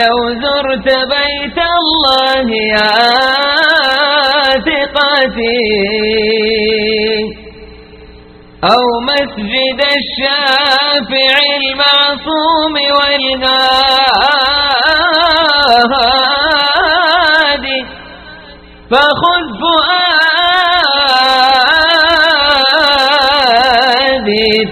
لو زرت بيت الله يا ثقتي. أو مسجد الشافع المعصوم والغادي. فخذ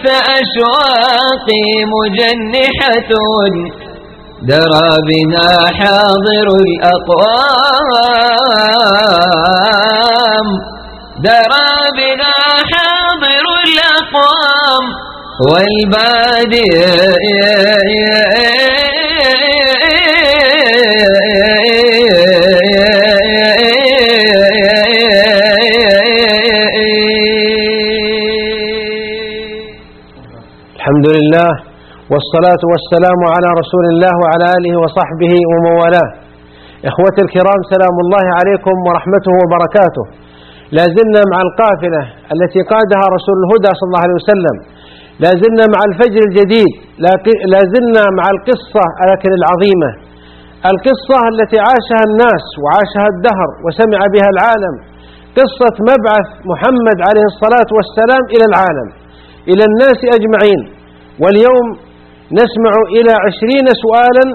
لمكة أشواقي مجنحة درى بها حاضر الأقوام. درى بها حاضر الأقوام. والبادي والصلاة والسلام على رسول الله وعلى آله وصحبه ومن والاه إخوة الكرام سلام الله عليكم ورحمته وبركاته. لا زلنا مع القافلة التي قادها رسول الهدى صلى الله عليه وسلم. لا زلنا مع الفجر الجديد لا زلنا مع القصة لكن العظيمة. القصة التي عاشها الناس وعاشها الدهر وسمع بها العالم. قصة مبعث محمد عليه الصلاة والسلام إلى العالم. إلى الناس أجمعين. واليوم نسمع إلى عشرين سؤالا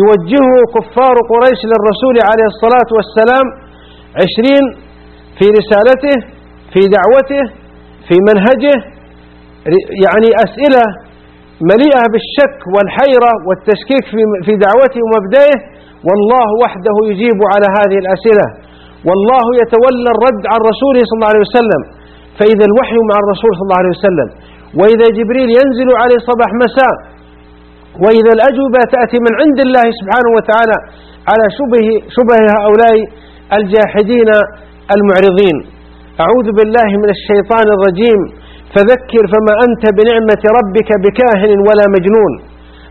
يوجهه كفار قريش للرسول عليه الصلاة والسلام. عشرين في رسالته في دعوته في منهجه. يعني أسئلة مليئة بالشك والحيرة والتشكيك في دعوته ومبدئه. والله وحده يجيب على هذه الأسئلة. والله يتولى الرد عن رسوله صلى الله عليه وسلم. فإذا الوحي مع الرسول صلى الله عليه وسلم. وإذا جبريل ينزل عليه صباح مساء وإذا الأجوبة تأتي من عند الله سبحانه وتعالى على شبه, شبه هؤلاء الجاحدين المعرضين. أعوذ بالله من الشيطان الرجيم. فذكر فما أنت بنعمة ربك بكاهن ولا مجنون.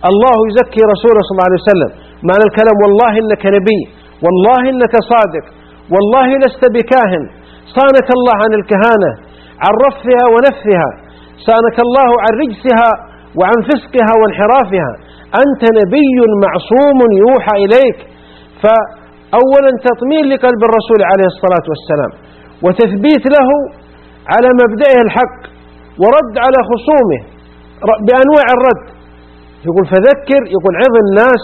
الله يزكي رسوله صلى الله عليه وسلم. معنى الكلام والله إنك نبي والله إنك صادق والله لست بكاهن. صانك الله عن الكهانة عن رفها ونفها صانك الله عن رجسها وعن فسقها وانحرافها. أنت نبي معصوم يوحى إليك. فأولا تطمين لقلب الرسول عليه الصلاة والسلام وتثبيت له على مبدئه الحق ورد على خصومه بأنواع الرد. يقول فذكر يقول عظ الناس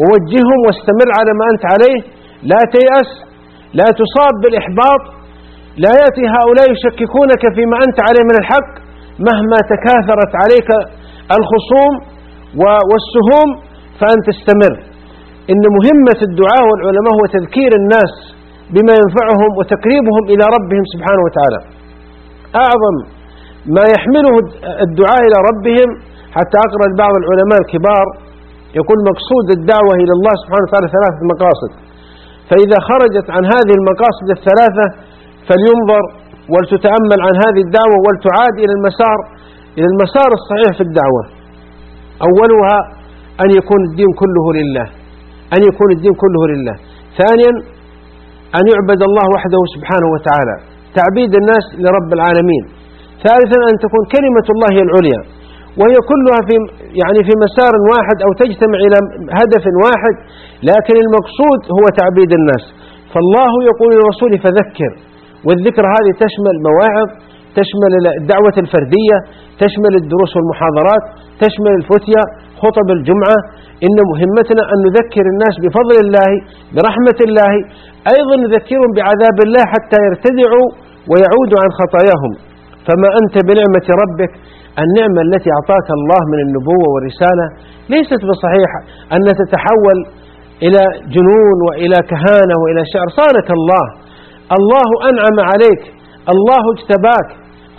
ووجههم واستمر على ما أنت عليه. لا تيأس لا تصاب بالإحباط لا يأتي هؤلاء يشككونك فيما أنت عليه من الحق مهما تكاثرت عليك الخصوم والسهوم فأن تستمر إن مهمة الدعاء والعلماء هو تذكير الناس بما ينفعهم وتقريبهم إلى ربهم سبحانه وتعالى. أعظم ما يحمله الدعاء إلى ربهم حتى أقرأ بعض العلماء الكبار يقول مقصود الدعوة إلى الله سبحانه وتعالى ثلاثة مقاصد. فإذا خرجت عن هذه المقاصد الثلاثة فلينظر ولتتأمل عن هذه الدعوة ولتعاد إلى المسار إلى المسار الصحيح في الدعوة أولها أن يكون الدين كله لله أن يكون الدين كله لله. ثانيا أن يعبد الله وحده سبحانه وتعالى تعبيد الناس لرب العالمين. ثالثا أن تكون كلمة الله العليا وهي كلها في يعني في مسار واحد أو تجتمع إلى هدف واحد لكن المقصود هو تعبيد الناس. فالله يقول للرسول فذكر والذكر هذه تشمل مواعظ تشمل الدعوة الفردية تشمل الدروس والمحاضرات تشمل الفتية خطب الجمعة. إن مهمتنا أن نذكر الناس بفضل الله برحمة الله. أيضا نذكرهم بعذاب الله حتى يرتدعوا ويعودوا عن خطاياهم. فما أنت بنعمة ربك؟ النعمة التي أعطاك الله من النبوة والرسالة ليست بصحيح أن تتحول إلى جنون وإلى كهانة وإلى شعر. صانك الله. الله أنعم عليك. الله اجتباك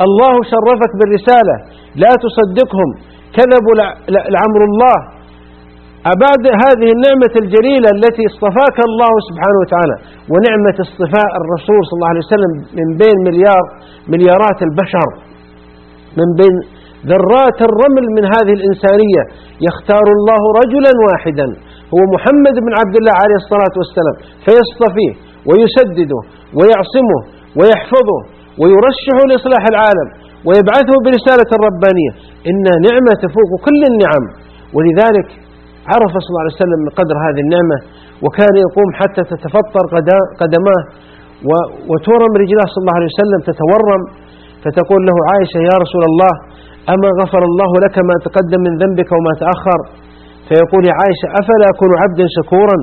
الله شرفك بالرسالة لا تصدقهم. كذبوا لعمر الله. أبعد هذه النعمة الجليلة التي اصطفاك الله سبحانه وتعالى ونعمة اصطفاء الرسول صلى الله عليه وسلم من بين مليار مليارات البشر. من بين ذرات الرمل من هذه الإنسانية. يختار الله رجلا واحدا هو محمد بن عبد الله عليه الصلاة والسلام فيصطفيه ويسدده ويعصمه ويحفظه ويرشح لإصلاح العالم ويبعثه برسالة الربانية إن نعمة تفوق كل النعم. ولذلك عرف صلى الله عليه وسلم قدر هذه النعمة وكان يقوم حتى تتفطر قدماه وتورم رجلاه صلى الله عليه وسلم تتورم فتقول له عائشة يا رسول الله أما غفر الله لك ما تقدم من ذنبك وما تأخر؟ فيقول يا عائشة أفلا أكون عبدا شكورا؟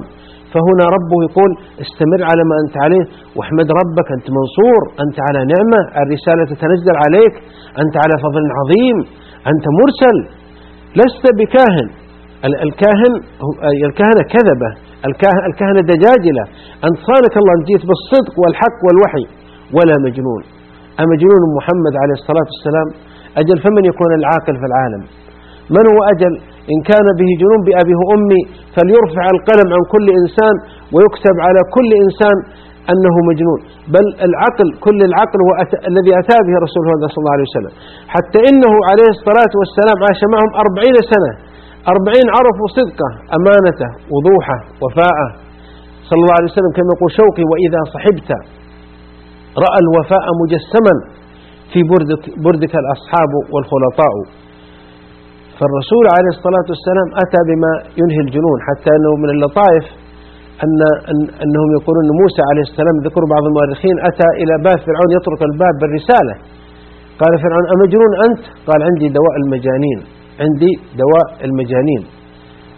فهنا ربه يقول استمر على ما أنت عليه واحمد ربك أنت منصور أنت على نعمة الرسالة تتنزل عليك أنت على فضل عظيم أنت مرسل. لست بكاهن. الكاهن الكهنة كذبة الكهنة دجاجلة. أنت صانك الله أن جيت بالصدق والحق والوحي ولا مجنون. أمجنون محمد عليه الصلاة والسلام. أجل فمن يكون العاقل في العالم؟ من هو أجل؟ إن كان به جنون بأبيه وأمي فليرفع القلم عن كل إنسان ويكتب على كل إنسان أنه مجنون. بل العقل كل العقل هو أت... الذي أتى به رسول الله صلى الله عليه وسلم. حتى إنه عليه الصلاة والسلام عاش معهم أربعين سنة. أربعين عرفوا صدقه أمانته وضوحه وفاءه. صلى الله عليه وسلم كما يقول شوقي وإذا صحبت رأى الوفاء مجسما في بردك, بردك الأصحاب والخلطاء. فالرسول عليه الصلاة والسلام أتى بما ينهي الجنون حتى أنه من اللطائف أن أنهم يقولون أن موسى عليه السلام ذكر بعض المؤرخين أتى إلى باب فرعون يطرق الباب بالرسالة. قال فرعون أمجنون أنت؟ قال عندي دواء المجانين عندي دواء المجانين.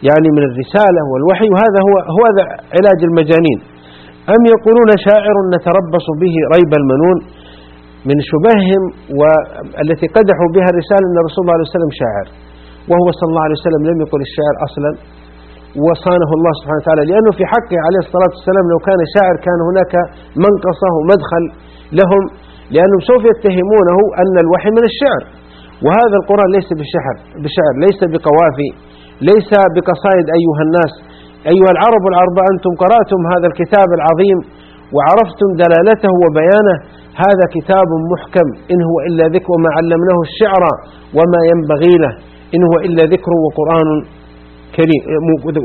يعني من الرسالة والوحي وهذا هو هو علاج المجانين. أم يقولون شاعر نتربص به ريب المنون؟ من شبههم والتي قدحوا بها الرسالة أن رسول الله عليه وسلم شاعر. وهو صلى الله عليه وسلم لم يقل الشعر أصلا. وصانه الله سبحانه وتعالى لأنه في حقه عليه الصلاة والسلام لو كان شاعر كان هناك منقصة ومدخل لهم لأنهم سوف يتهمونه أن الوحي من الشعر. وهذا القرآن ليس بالشعر, بشعر ليس بقوافي ليس بقصائد أيها الناس. أيها العرب العرب أنتم قرأتم هذا الكتاب العظيم وعرفتم دلالته وبيانه. هذا كتاب محكم إن هو إلا ذكر وما علمناه الشعر وما ينبغي له. إن هو إلا ذكر وقرآن كريم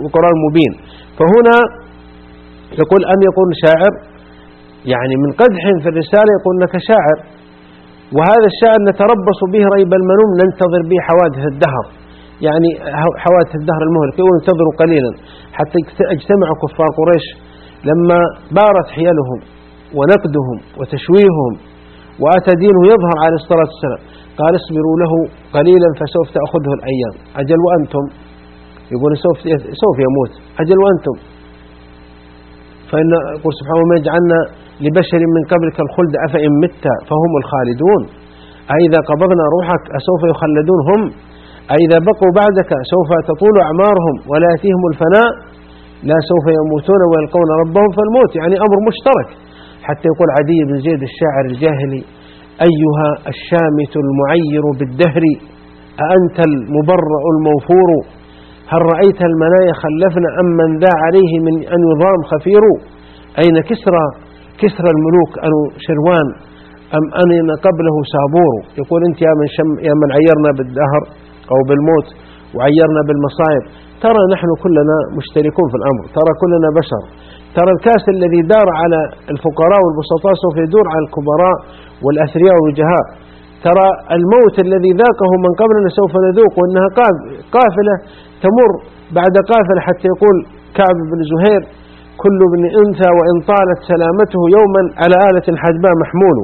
وقرآن مبين. فهنا يقول أم يقول شاعر يعني من قدح في الرسالة يقول لك شاعر وهذا الشاعر نتربص به ريب المنوم ننتظر به حوادث الدهر. يعني حوادث الدهر المهلك ينتظروا قليلا. حتى اجتمع كفار قريش لما بارت حيلهم ونقدهم وتشويههم وأتى دينه يظهر عليه الصلاة والسلام. قال اصبروا له قليلا فسوف تأخذه الأيام. أجل وأنتم؟ يقول سوف سوف يموت. أجل وأنتم؟ فإن يقول سبحانه وما يجعلنا لبشر من قبلك الخلد أفإن مت فهم الخالدون. أإذا قبضنا روحك أسوف يخلدون هم؟ أإذا بقوا بعدك سوف تطول أعمارهم ولا يأتيهم الفناء. لا سوف يموتون ويلقون ربهم فالموت. يعني أمر مشترك. حتى يقول عدي بن زيد الشاعر الجاهلي أيها الشامت المعير بالدهر أأنت المبرأ الموفور؟ هل رأيت المنايا خلفنا أم من ذا عليه من أن يضام خفير؟ أين كسرى؟ كسرى الملوك أنو شروان أم أن قبله سابور؟ يقول أنت يا من, شم يا من عيرنا بالدهر أو بالموت وعيرنا بالمصائب ترى نحن كلنا مشتركون في الأمر ترى كلنا بشر. ترى الكاس الذي دار على الفقراء والبسطاء سوف يدور على الكبراء والأثرياء والوجهاء ترى الموت الذي ذاقه من قبلنا سوف نذوق وأنها قافلة تمر بعد قافلة حتى يقول كعب بن زهير كل ابن أنثى وإن طالت سلامته يوما على آلة حدباء محمول.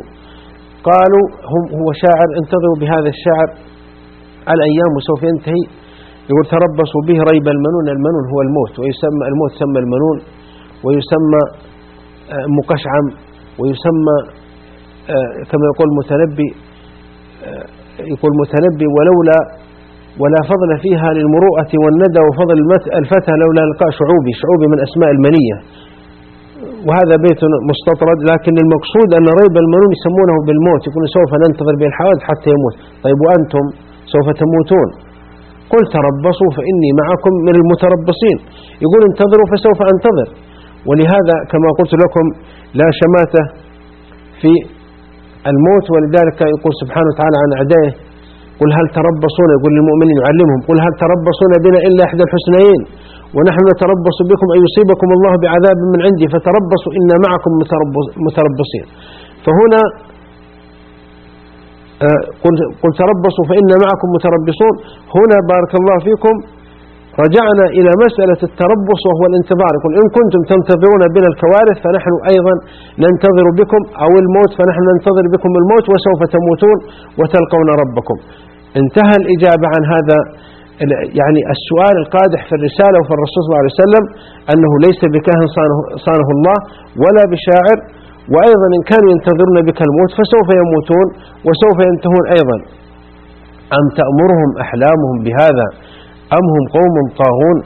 قالوا هم هو شاعر انتظروا بهذا الشعر الأيام وسوف ينتهي. يقول تربصوا به ريب المنون المنون هو الموت ويسمى الموت يسمى المنون. ويسمى آه، مقشعم ويسمى آه، كما يقول المتنبي آه، يقول المتنبي ولولا ولا فضل فيها للمروءة والندى وفضل الفتى لولا لقاء شعوبي شعوبي من أسماء المنية. وهذا بيت مستطرد لكن المقصود أن ريب المنون يسمونه بالموت يقول سوف ننتظر به الحوادث حتى يموت. طيب وأنتم سوف تموتون. قل تربصوا فإني معكم من المتربصين. يقول انتظروا فسوف أنتظر. ولهذا كما قلت لكم لا شماتة في الموت ولذلك يقول سبحانه وتعالى عن أعدائه قل هل تربصون؟ يقول للمؤمنين يعلمهم قل هل تربصون بنا إلا إحدى الحسنيين؟ ونحن نتربص بكم أن يصيبكم الله بعذاب من عندي فتربصوا إنا معكم متربصين. فهنا آه، قل تربصوا فإن معكم متربصون. هنا بارك الله فيكم رجعنا إلى مسألة التربص وهو الانتظار. يقول إن كنتم تنتظرون بنا الكوارث فنحن أيضا ننتظر بكم أو الموت فنحن ننتظر بكم الموت وسوف تموتون وتلقون ربكم. انتهى الإجابة عن هذا يعني السؤال القادح في الرسالة وفي الرسول صلى الله عليه وسلم أنه ليس بكاهن صانه, الله ولا بشاعر وأيضا إن كانوا ينتظرون بك الموت فسوف يموتون وسوف ينتهون أيضا. أم تأمرهم أحلامهم بهذا؟ أم هم قوم طاغون؟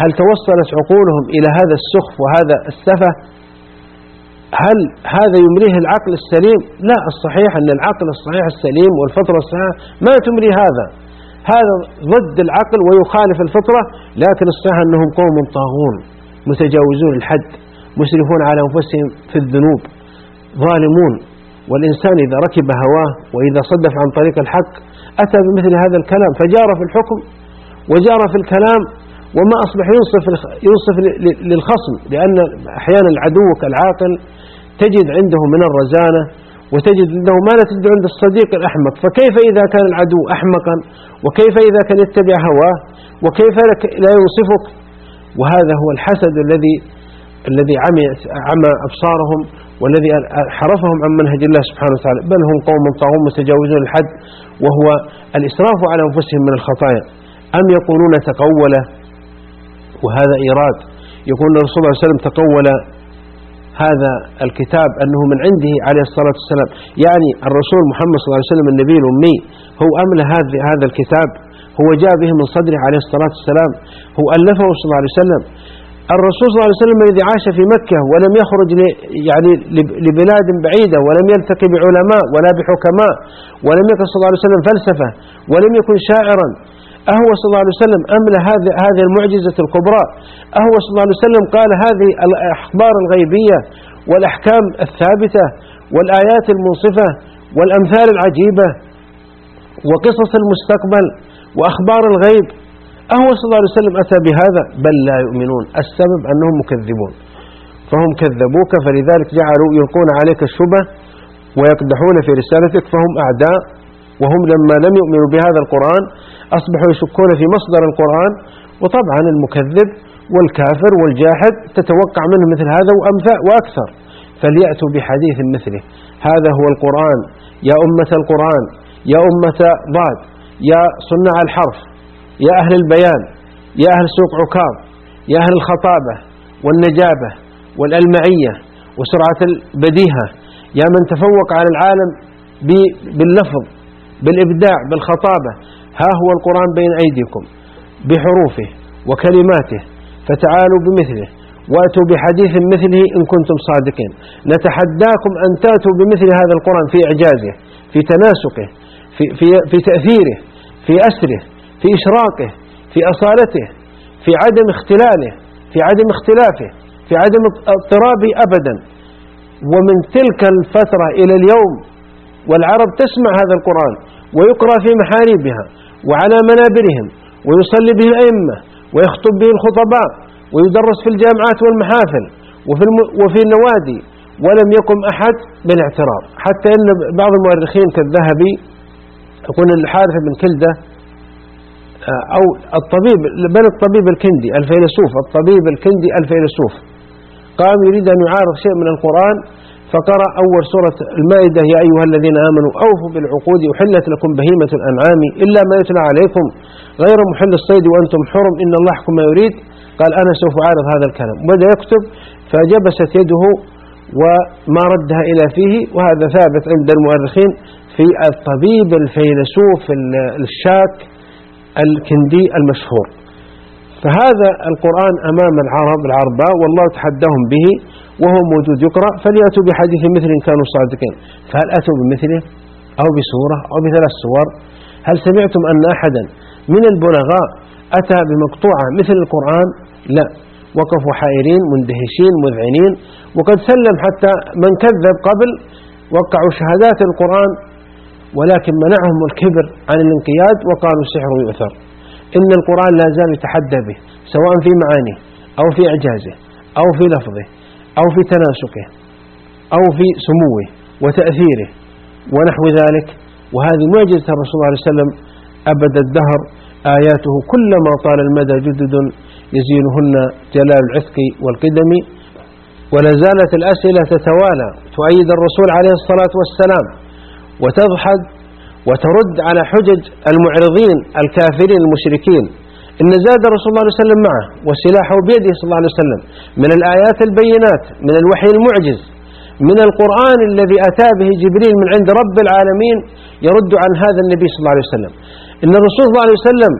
هل توصلت عقولهم إلى هذا السخف وهذا السفه؟ هل هذا يمريه العقل السليم؟ لا الصحيح أن العقل الصحيح السليم والفطرة الصحيحة ما تمري هذا. هذا ضد العقل ويخالف الفطرة لكن الصحيح أنهم قوم طاغون متجاوزون الحد مسرفون على أنفسهم في الذنوب ظالمون. والإنسان إذا ركب هواه وإذا صدف عن طريق الحق أتى بمثل هذا الكلام فجار في الحكم. وجار في الكلام وما أصبح ينصف, ينصف للخصم لأن أحيانا عدوك العاقل تجد عنده من الرزانة وتجد عنده ما لا تجد عند الصديق الأحمق. فكيف إذا كان العدو أحمقا؟ وكيف إذا كان يتبع هواه؟ وكيف لا ينصفك وهذا هو الحسد الذي الذي عمى أبصارهم والذي حرفهم عن منهج الله سبحانه وتعالى. بل هم قوم طاغون متجاوزون الحد وهو الإسراف على أنفسهم من الخطايا. أم يقولون تقول؟ وهذا إيراد. يقول الرسول صلى الله عليه وسلم تقول. هذا الكتاب أنه من عنده عليه الصلاة والسلام. يعني الرسول محمد صلى الله عليه وسلم النبي الأمي هو أملى هذا الكتاب. هو جاء به من صدره عليه الصلاة والسلام. هو ألفه صلى الله عليه وسلم. الرسول صلى الله عليه وسلم الذي عاش في مكة ولم يخرج يعني لبلاد بعيدة ولم يلتقي بعلماء ولا بحكماء ولم يكن صلى الله عليه وسلم فلسفة ولم يكن شاعرا. أهو صلى الله عليه وسلم أمل هذه هذه المعجزة الكبرى؟ أهو صلى الله عليه وسلم قال هذه الأخبار الغيبية والأحكام الثابتة والآيات المنصفة والأمثال العجيبة وقصص المستقبل وأخبار الغيب. أهو صلى الله عليه وسلم أتى بهذا. بل لا يؤمنون. السبب أنهم مكذبون. فهم كذبوك فلذلك جعلوا يلقون عليك الشبه ويقدحون في رسالتك فهم أعداء وهم لما لم يؤمنوا بهذا القرآن أصبحوا يشكون في مصدر القرآن وطبعا المكذب والكافر والجاحد تتوقع منه مثل هذا وأمثال وأكثر. فليأتوا بحديث مثله. هذا هو القرآن. يا أمة القرآن. يا أمة ضاد. يا صناع الحرف. يا أهل البيان. يا أهل سوق عكاظ. يا أهل الخطابة والنجابة والألمعية وسرعة البديهة. يا من تفوق على العالم باللفظ بالإبداع بالخطابة. ها هو القرآن بين أيديكم بحروفه وكلماته فتعالوا بمثله وأتوا بحديث مثله إن كنتم صادقين. نتحداكم أن تأتوا بمثل هذا القرآن في إعجازه في تناسقه في, في, في تأثيره في أسره في إشراقه في أصالته في عدم اختلاله في عدم اختلافه في عدم اضطرابه أبدا. ومن تلك الفترة إلى اليوم والعرب تسمع هذا القرآن ويقرأ في محاريبها وعلى منابرهم ويصلي به الأئمة ويخطب به الخطباء ويدرس في الجامعات والمحافل وفي, وفي النوادي ولم يقم أحد بالاعتراض. حتى أن بعض المؤرخين كالذهبي يقول الحارث بن كلدة آه، أو الطبيب بل الطبيب الكندي الفيلسوف الطبيب الكندي الفيلسوف قام يريد أن يعارض شيء من القرآن فقرأ أول سورة المائدة يا أيها الذين آمنوا أوفوا بالعقود أحلت لكم بهيمة الأنعام إلا ما يتلى عليكم غير محل الصيد وأنتم حرم إن الله يحكم ما يريد. قال أنا سوف أعرض هذا الكلام. وبدأ يكتب فجبست يده وما ردها إلى فيه وهذا ثابت عند المؤرخين في الطبيب الفيلسوف الشاك الكندي المشهور. فهذا القرآن أمام العرب العرباء والله تحداهم به وهو موجود. يقرأ فليأتوا بحديث مثل إن كانوا صادقين. فهل أتوا بمثله؟ أو بسورة؟ أو بثلاث سور؟ هل سمعتم أن أحدا من البلغاء أتى بمقطوعة مثل القرآن؟ لا. وقفوا حائرين مندهشين مذعنين. وقد سلم حتى من كذب قبل وقعوا شهادات القرآن ولكن منعهم الكبر عن الانقياد وقالوا سحر يؤثر. إن القرآن لا زال يتحدى به سواء في معانيه أو في إعجازه أو في لفظه أو في تناسقه أو في سموه وتأثيره ونحو ذلك. وهذه معجزة الرسول صلى الله عليه وسلم أبد الدهر آياته كلما طال المدى جدد يزينهن جلال العتق والقدم. ولا زالت الأسئلة تتوالى تؤيد الرسول عليه الصلاة والسلام وتضحد وترد على حجج المعرضين الكافرين المشركين إن زاد رسول الله عليه وسلم معه وسلاحه بيده صلى الله عليه وسلم من الآيات البينات من الوحي المعجز من القرآن الذي أتى به جبريل من عند رب العالمين يرد عن هذا النبي صلى الله عليه وسلم. إن الرسول صلى الله عليه وسلم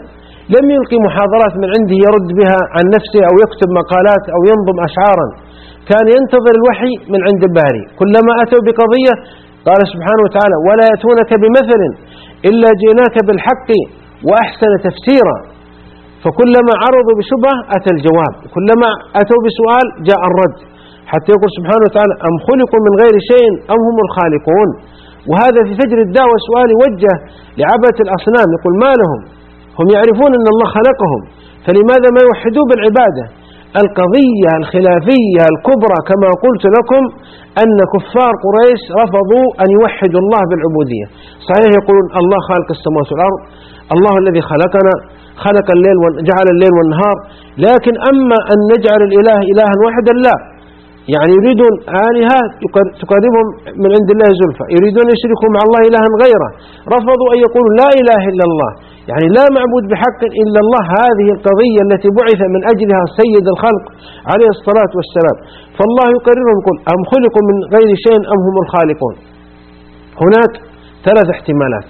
لم يلقي محاضرات من عنده يرد بها عن نفسه أو يكتب مقالات أو ينظم أشعارا. كان ينتظر الوحي من عند الباري. كلما أتوا بقضية قال سبحانه وتعالى ولا يأتونك بمثل إلا جئناك بالحق وأحسن تفسيرا. فكلما عرضوا بشبهة أتى الجواب كلما أتوا بسؤال جاء الرد حتى يقول سبحانه وتعالى أم خلقوا من غير شيء أم هم الخالقون؟ وهذا في فجر الدعوة سؤال يوجه لعبة الأصنام يقول ما لهم؟ هم يعرفون أن الله خلقهم فلماذا ما يوحدوا بالعبادة؟ القضية الخلافية الكبرى كما قلت لكم أن كفار قريش رفضوا أن يوحدوا الله بالعبودية صحيح يقولون الله خالق السماوات والأرض الله الذي خلقنا خلق الليل وجعل الليل والنهار لكن أما أن نجعل الإله إلها واحدا لا. يعني يريدون آلهة تقربهم من عند الله زلفى يريدون يشركوا مع الله إلها غيره. رفضوا أن يقولوا لا إله إلا الله. يعني لا معبود بحق إلا الله. هذه القضية التي بعث من أجلها سيد الخلق عليه الصلاة والسلام. فالله يقررهم يقول أم خلقوا من غير شيء أم هم الخالقون؟ هناك ثلاث احتمالات.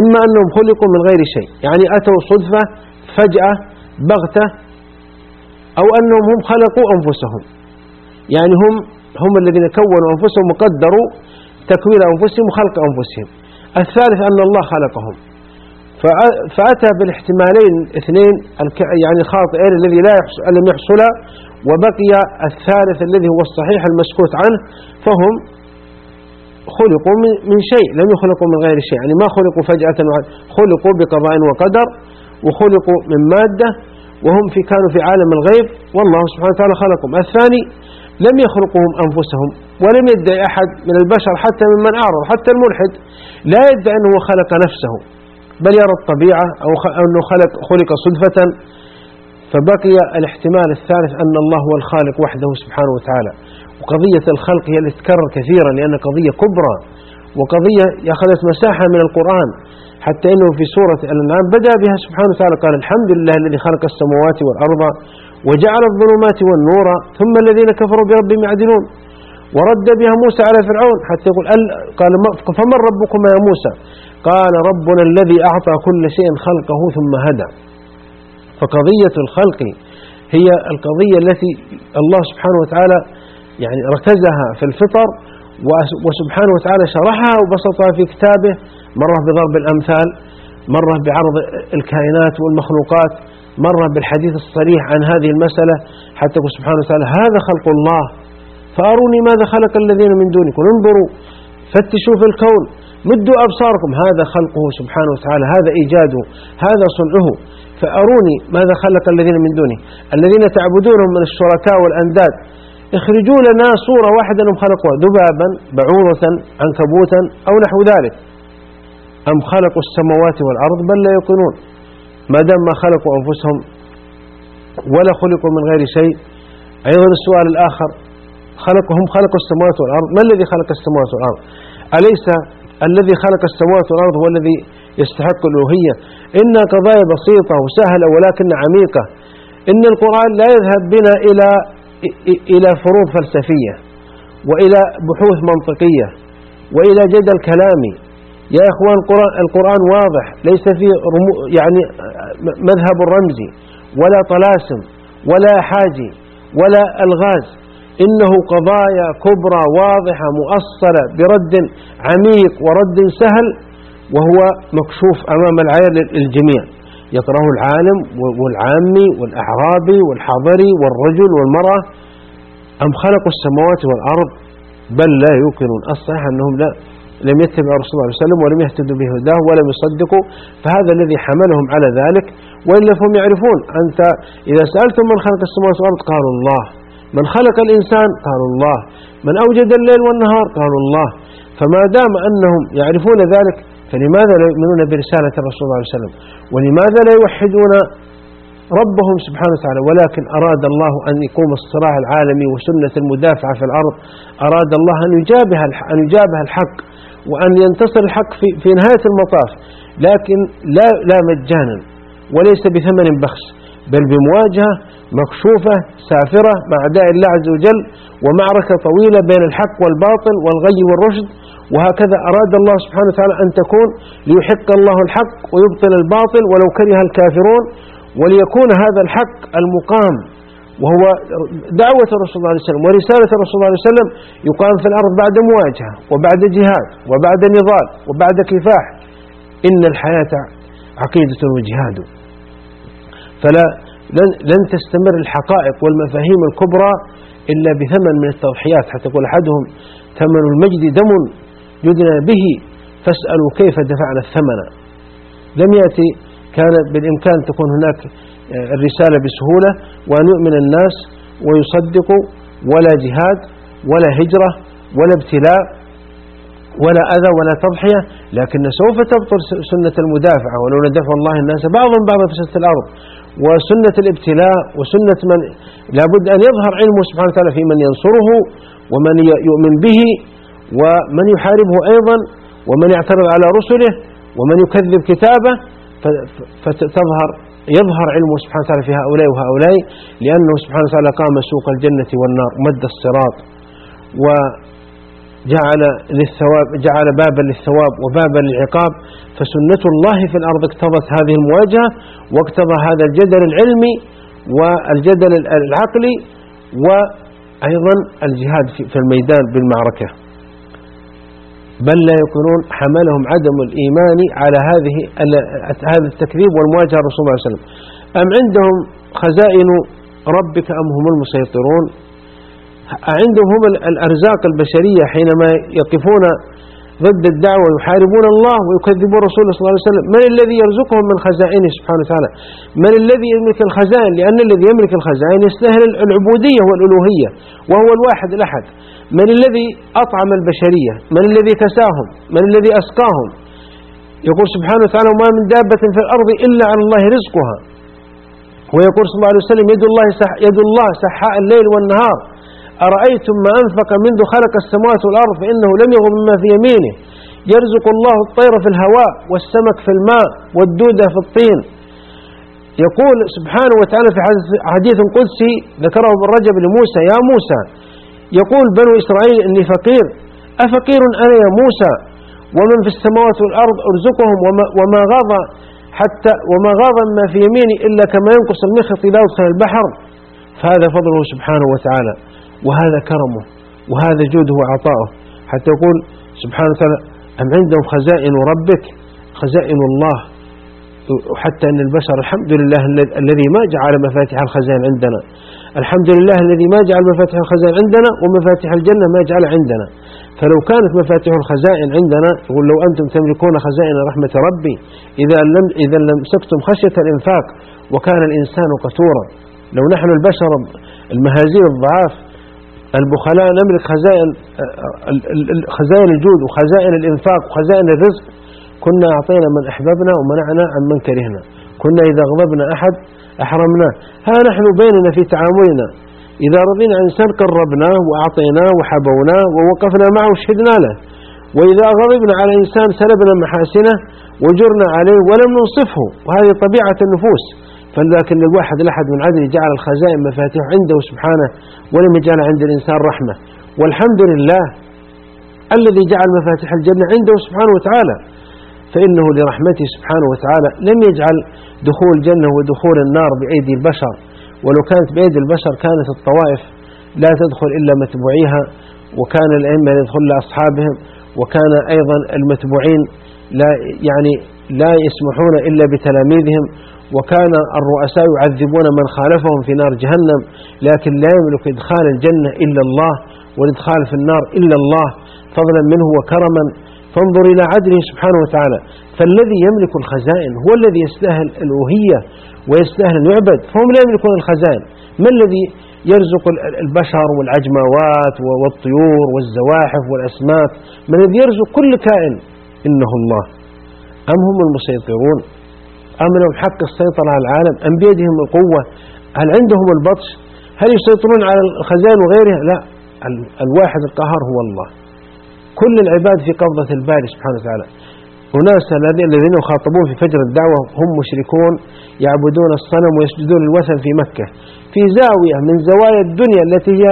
إما أنهم خلقوا من غير شيء يعني أتوا صدفة فجأة بغتة أو أنهم هم خلقوا أنفسهم. يعني هم هم الذين كونوا أنفسهم وقدروا تكوين أنفسهم وخلق أنفسهم. الثالث أن الله خلقهم. فأتى بالاحتمالين اثنين يعني الخاطئين الذي لا لم يحصل وبقي الثالث الذي هو الصحيح المسكوت عنه فهم خلقوا من شيء لم يخلقوا من غير شيء. يعني ما خلقوا فجأة خلقوا بقضاء وقدر وخلقوا من مادة وهم في كانوا في عالم الغيب والله سبحانه وتعالى خلقهم. الثاني لم يخلقهم أنفسهم ولم يدعي أحد من البشر حتى ممن أعرض حتى الملحد لا يدعي أنه خلق نفسه بل يرى الطبيعة أو أنه خلق, خلق صدفة. فبقي الاحتمال الثالث أن الله هو الخالق وحده سبحانه وتعالى. وقضية الخلق هي التي تكرر كثيرا لأن قضية كبرى وقضية أخذت مساحة من القرآن حتى إنه في سورة الأنعام بدأ بها سبحانه وتعالى قال الحمد لله الذي خلق السماوات والأرض وجعل الظلمات والنور ثم الذين كفروا بربهم يعدلون. ورد بها موسى على فرعون حتى يقول قال فمن ربكم يا موسى؟ قال ربنا الذي أعطى كل شيء خلقه ثم هدى. فقضية الخلق هي القضية التي الله سبحانه وتعالى يعني ركزها في الفطر وسبحانه وتعالى شرحها وبسطها في كتابه. مرة بضرب الأمثال مرة بعرض الكائنات والمخلوقات. مرة بالحديث الصريح عن هذه المسألة حتى يقول سبحانه وتعالى هذا خلق الله. فأروني ماذا خلق الذين من دونكم. انظروا فتشوا في الكون مدوا أبصاركم. هذا خلقه سبحانه وتعالى. هذا إيجاده. هذا صنعه. فأروني ماذا خلق الذين من دونه. الذين تعبدونهم من الشركاء والأنداد. اخرجوا لنا صورة واحدة أنهم خلقوها. ذبابا بعوضة عنكبوتا أو نحو ذلك. أم خلقوا السماوات والأرض بل لا يقنون ما دام ما خلقوا أنفسهم ولا خلقوا من غير شيء أيضا السؤال الآخر خلق هم خلقوا السماوات والأرض ما الذي خلق السماوات والأرض؟ أليس الذي خلق السماوات والأرض هو الذي يستحق الألوهية؟ إن قضايا بسيطة وسهلة ولكن عميقة. إن القرآن لا يذهب بنا إلى إلى فروض فلسفية وإلى بحوث منطقية وإلى جدل كلامي. يا إخوان القرآن, القرآن واضح ليس فيه يعني مذهب رمزي ولا طلاسم ولا حاجي ولا ألغاز. إنه قضايا كبرى واضحة مؤصلة برد عميق ورد سهل وهو مكشوف أمام العيال للجميع يقرأه العالم والعامي والأعرابي والحضري والرجل والمرأة. أم خلقوا السماوات والأرض؟ بل لا يوقنون. الصحيح أنهم لا لم يتبعوا رسول الله صلى الله عليه وسلم ولم يهتدوا بهداه ولم يصدقوا فهذا الذي حملهم على ذلك وإلا فهم يعرفون. أنت إذا سألتم من خلق السماوات والأرض قالوا الله. من خلق الإنسان قالوا الله. من أوجد الليل والنهار قالوا الله. فما دام أنهم يعرفون ذلك فلماذا لا يؤمنون برسالة الرسول صلى الله عليه وسلم؟ ولماذا لا يوحدون ربهم سبحانه وتعالى؟ ولكن أراد الله أن يقوم الصراع العالمي وسنة المدافعة في الأرض. أراد الله أن يجابه الحق. وأن ينتصر الحق في, في نهاية المطاف لكن لا, لا مجانا وليس بثمن بخس بل بمواجهة مكشوفة سافرة مع أعداء الله عز وجل ومعركة طويلة بين الحق والباطل والغي والرشد وهكذا أراد الله سبحانه وتعالى أن تكون ليحق الله الحق ويبطل الباطل ولو كره الكافرون وليكون هذا الحق المقام وهو دعوة الرسول صلى الله عليه وسلم ورسالة الرسول صلى الله عليه وسلم يقام في الأرض بعد مواجهة وبعد جهاد وبعد نضال وبعد كفاح. إن الحياة عقيدة وجهاد. فلا لن, لن تستمر الحقائق والمفاهيم الكبرى إلا بثمن من التضحيات حتى يقول أحدهم ثمن المجد دم يدنى به فاسألوا كيف دفعنا الثمن. لم يأتي كان بالإمكان تكون هناك الرسالة بسهولة وأن يؤمن الناس ويصدقوا ولا جهاد ولا هجرة ولا ابتلاء ولا أذى ولا تضحية لكن سوف تبطل سنة المدافعة. ولو ندفع الله الناس بعضهم بعضا في سنة الأرض. وسنة الابتلاء وسنة من لابد أن يظهر علمه سبحانه وتعالى في من ينصره ومن يؤمن به ومن يحاربه أيضا ومن يعترض على رسله ومن يكذب كتابه فتظهر يظهر علمه سبحانه وتعالى في هؤلاء وهؤلاء لأنه سبحانه وتعالى قام سوق الجنة والنار مد الصراط وجعل للثواب جعل بابا للثواب وبابا للعقاب فسنة الله في الأرض اقتضت هذه المواجهة واقتضى هذا الجدل العلمي والجدل العقلي وأيضا الجهاد في الميدان بالمعركة. بل لا يكونون حملهم عدم الإيمان على هذه هذا التكذيب والمواجهة الرسول صلى الله عليه وسلم. أم عندهم خزائن ربك أم هم المسيطرون؟ عندهم هم الأرزاق البشرية حينما يقفون ضد الدعوة ويحاربون الله ويكذبون رسول صلى الله عليه وسلم. من الذي يرزقهم من خزائنه سبحانه وتعالى؟ من الذي يملك الخزائن؟ لأن الذي يملك الخزائن يستاهل العبودية والألوهية وهو الواحد الأحد. من الذي أطعم البشرية من الذي كساهم من الذي أسقاهم. يقول سبحانه وتعالى وما من دابة في الأرض إلا على الله رزقها. ويقول صلى الله عليه وسلم يد الله, سح يد الله سحاء الليل والنهار. أرأيتم ما أنفق منذ خلق السماوات والأرض فإنه لم يغب مما في يمينه. يرزق الله الطير في الهواء والسمك في الماء والدودة في الطين. يقول سبحانه وتعالى في حديث قدسي ذكره ابن رجب لموسى يا موسى يقول بنو إسرائيل إني فقير. أفقير أنا يا موسى؟ ومن في السماوات والأرض أرزقهم وما, وما غاض حتى وما غاض ما في يميني إلا كما ينقص المخط إذا أدخل البحر. فهذا فضله سبحانه وتعالى. وهذا كرمه. وهذا جوده وعطاؤه. حتى يقول سبحانه وتعالى أم عندهم خزائن ربك؟ خزائن الله. وحتى أن البشر الحمد لله الذي ما جعل مفاتيح الخزائن عندنا. الحمد لله الذي ما جعل مفاتيح الخزائن عندنا ومفاتيح الجنة ما جعل عندنا. فلو كانت مفاتيح الخزائن عندنا يقول لو أنتم تملكون خزائن رحمة ربي إذا لم إذا لم سكتم خشية الإنفاق وكان الإنسان قتورا. لو نحن البشر المهازيل الضعاف البخلاء نملك خزائن خزائن الجود وخزائن الإنفاق وخزائن الرزق كنا أعطينا من أحببنا ومنعنا عن من كرهنا كنا إذا غضبنا أحد أحرمناه. ها نحن بيننا في تعاملنا. إذا رضينا عن إنسان قربناه وأعطيناه وحبوناه ووقفنا معه وشهدنا له. وإذا غضبنا على إنسان سلبنا محاسنه وجرنا عليه ولم ننصفه. وهذه طبيعة النفوس. فلكن الواحد الأحد من عدل جعل الخزائن مفاتيح عنده سبحانه ولم يجعل عند الإنسان رحمة. والحمد لله الذي جعل مفاتيح الجنة عنده سبحانه وتعالى. فإنه لرحمته سبحانه وتعالى لم يجعل دخول الجنة ودخول النار بأيدي البشر ولو كانت بأيدي البشر كانت الطوائف لا تدخل إلا متبوعيها وكان الأئمة يدخل لأصحابهم وكان أيضا المتبوعين لا يعني لا يسمحون إلا بتلاميذهم وكان الرؤساء يعذبون من خالفهم في نار جهنم لكن لا يملك إدخال الجنة إلا الله والإدخال في النار إلا الله فضلا منه وكرما. فانظر إلى عدله سبحانه وتعالى. فالذي يملك الخزائن هو الذي يستاهل الألوهية ويستاهل أن يعبد فهم لا يملكون الخزائن. ما الذي يرزق البشر والعجماوات والطيور والزواحف والأسماك؟ من الذي يرزق كل كائن؟ إنه الله. أم هم المسيطرون؟ أم لهم حق السيطرة على العالم؟ أم بيدهم القوة؟ هل عندهم البطش؟ هل يسيطرون على الخزائن وغيرها؟ لا. الواحد القهار هو الله. كل العباد في قبضة الباري سبحانه وتعالى. أناس الذين يخاطبون في فجر الدعوة هم مشركون يعبدون الصنم ويسجدون الوثن في مكة. في زاوية من زوايا الدنيا التي هي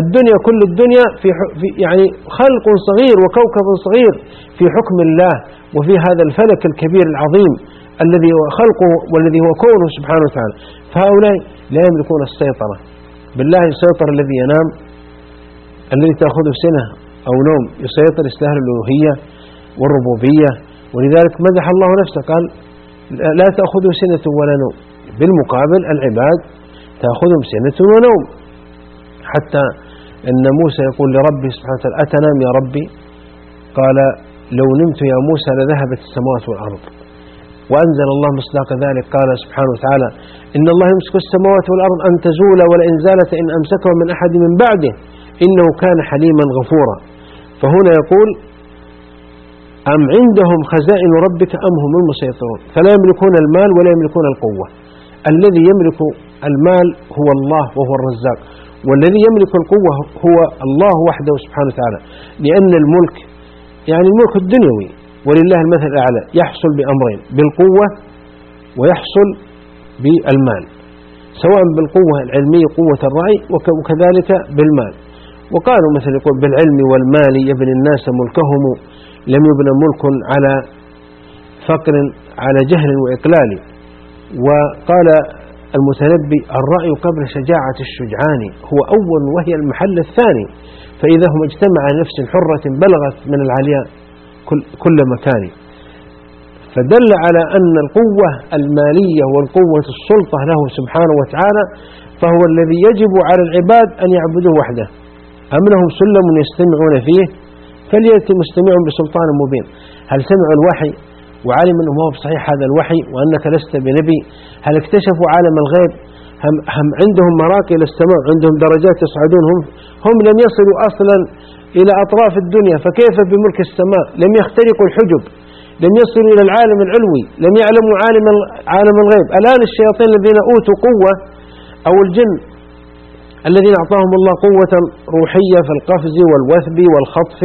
الدنيا كل الدنيا في يعني خلق صغير وكوكب صغير في حكم الله وفي هذا الفلك الكبير العظيم الذي هو خلقه والذي هو كونه سبحانه وتعالى. فهؤلاء لا يملكون السيطرة. بالله السيطر الذي ينام الذي تأخذه سنة أو نوم. يسيطر يستاهل الألوهية والربوبية. ولذلك مدح الله نفسه. قال لا تأخذه سنة ولا نوم. بالمقابل العباد تأخذهم سنة ونوم. حتى أن موسى يقول لربي سبحانه وتعالى أتنام يا ربي؟ قال لو نمت يا موسى لذهبت السماوات والأرض. وأنزل الله مصداق ذلك. قال سبحانه وتعالى إن الله يمسك السماوات والأرض أن تزول ولئن زالت إن أمسكها من أحد من بعده إنه كان حليما غفورا. فهنا يقول أم عندهم خزائن ربك أم هم المسيطرون؟ فلا يملكون المال ولا يملكون القوة. الذي يملك المال هو الله وهو الرزاق. والذي يملك القوة هو الله وحده سبحانه وتعالى. لأن الملك يعني الملك الدنيوي ولله المثل الأعلى يحصل بأمرين بالقوة ويحصل بالمال. سواء بالقوة العلمية قوة الرأي وكذلك بالمال. وقالوا مثل يقول بالعلم والمال يبني الناس ملكهم لم يبنى ملك على فقر على جهل وإقلال. وقال المتنبي الرأي قبل شجاعة الشجعان هو أول وهي المحل الثاني فإذا هم اجتمع نفس حرة بلغت من العلياء كل, كل مكان. فدل على أن القوة المالية والقوة السلطة له سبحانه وتعالى فهو الذي يجب على العباد أن يعبدوه وحده. أم لهم سلم يستمعون فيه فليأتي مستمع بسلطان مبين. هل سمعوا الوحي؟ وعلم أنه هو صحيح هذا الوحي وأنك لست بنبي. هل اكتشفوا عالم الغيب؟ هم, هم عندهم مراقي للسماء عندهم درجات يصعدون. هم, هم لم يصلوا أصلا إلى أطراف الدنيا فكيف بملك السماء؟ لم يخترقوا الحجب لم يصلوا إلى العالم العلوي لم يعلموا عالم, عالم الغيب. الآن الشياطين الذين أوتوا قوة أو الجن الذين أعطاهم الله قوة روحية في القفز والوثب والخطف